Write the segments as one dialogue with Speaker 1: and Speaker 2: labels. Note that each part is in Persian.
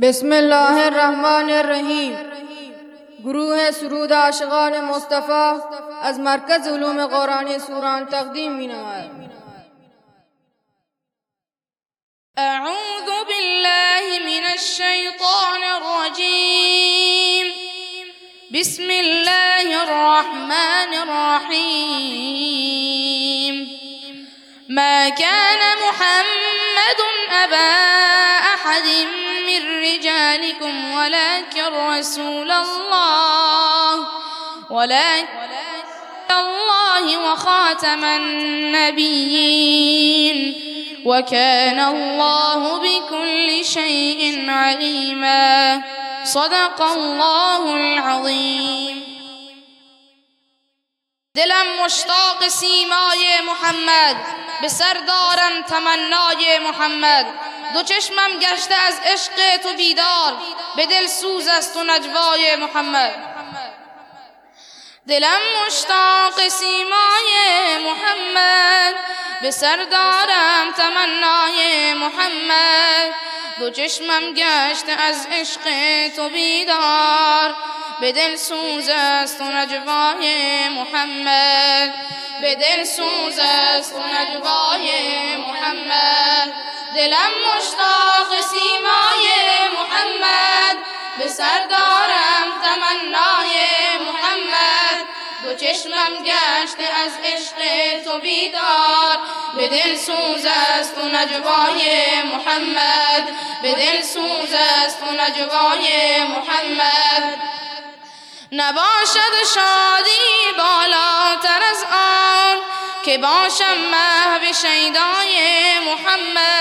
Speaker 1: بسم الله الرحمن الرحیم گروه سرود عاشقان مصطفی از مرکز علوم قرآنی سوران تقدیم می نماید
Speaker 2: أعوذ بالله من الشيطان الرجيم بسم الله الرحمن الرحيم ما كان محمد أبا أحد من رجالكم ولكن رسول الله ولكن الله وخاتم النبيين. وكان الله بكل شيء عليما. صدق الله العظيم. دلم مشتاق سیمای محمد به سر دارم تمنای محمد. دو چشمم گشته از عشق تو بیدار به دل سوز است و نجوای محمد. دلم مشتاق سیمای محمد به سر دارم تمنای محمد. دو چشمم گشته از عشق تو بیدار به دل سوز است و نجوای محمد. به دل سوز است و نجوای محمد. دلم مشتاق سیمای محمد. به سر دارم تمنای محمد. دو چشمم گشته از عشق تو بیدار. به دل سوز است و نجوای محمد. به دل سوز است و نجوای محمد. نباشد شادی بالاتر از آن. که باشم محو شیدای محمد.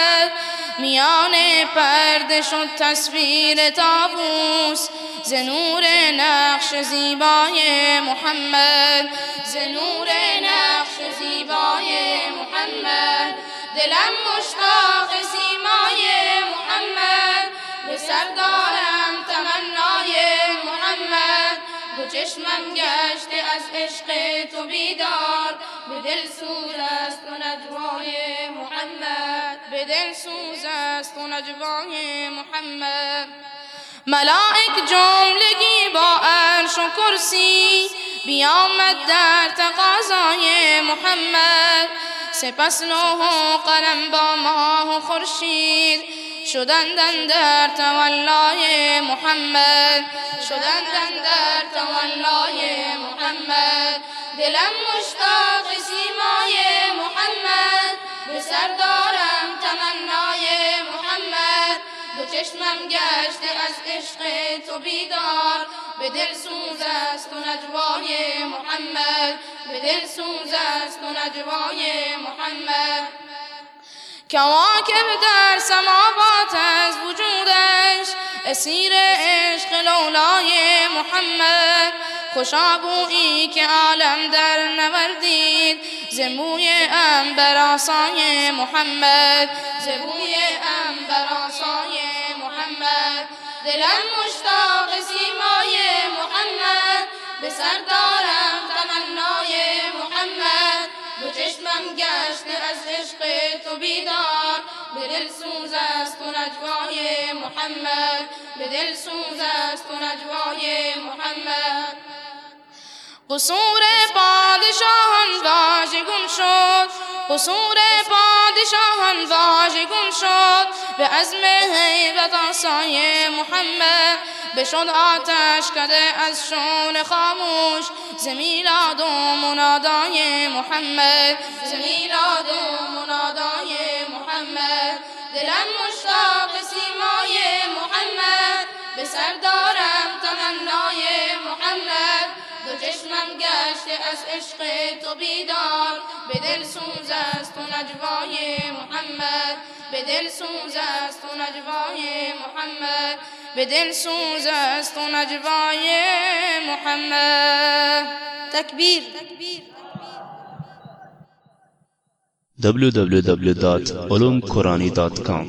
Speaker 2: میان پرده شد تصویر تابوس ز نور نقش زیبای محمد. ز نور نقش زیبای محمد. دلم مشتاق سیمای محمد. به سر تمنای محمد. دو چشمم گشته از عشق تو بیدار. به دل سوز دل سوز است و نجوای محمد. ملائک جملگی با عرش و کرسی بیامد در تقاضای محمد. سپس لوح و قلم با ماه و خورشید شدندن در تولای محمد. شدندن در تولای محمد. دلم مشتاق سیمای محمد. به سر دارم تمنای محمد. دو چشمم گشته از عشق تو بیدار. به دل سوز است و نجوای محمد. به دل سوز است و نجوای محمد. کواکب در سماوات از وجودش اسیر عشق لولای محمد. خوشا بویی که عالم در نوردید. زموی انبراسای محمد. زموی انبراسای محمد. دلم مشتاق سیمای محمد. به سر دارم تمنای محمد. دو چشمم گشته از عشق تو بیدار. به دل سوز است و نجوای محمد. به دل سوز است و نجوای محمد. قصور پادشاهان واژگون شد. قصور پادشاهان واژگون شد. به عزم هیبت آسای محمد بشد آتش کده از شون خاموش. زمیلاد و منادای محمد. زمیلاد و منادای محمد. دلم مشتاق سیمای محمد. به سر دارم تمنای از عشق تو بیدار. به دل سوز است و نجوای محمد. به دل سوز است و نجوای محمد. به دل سوز است و نجوای محمد. تکبیر.
Speaker 3: www.ulumqurani.com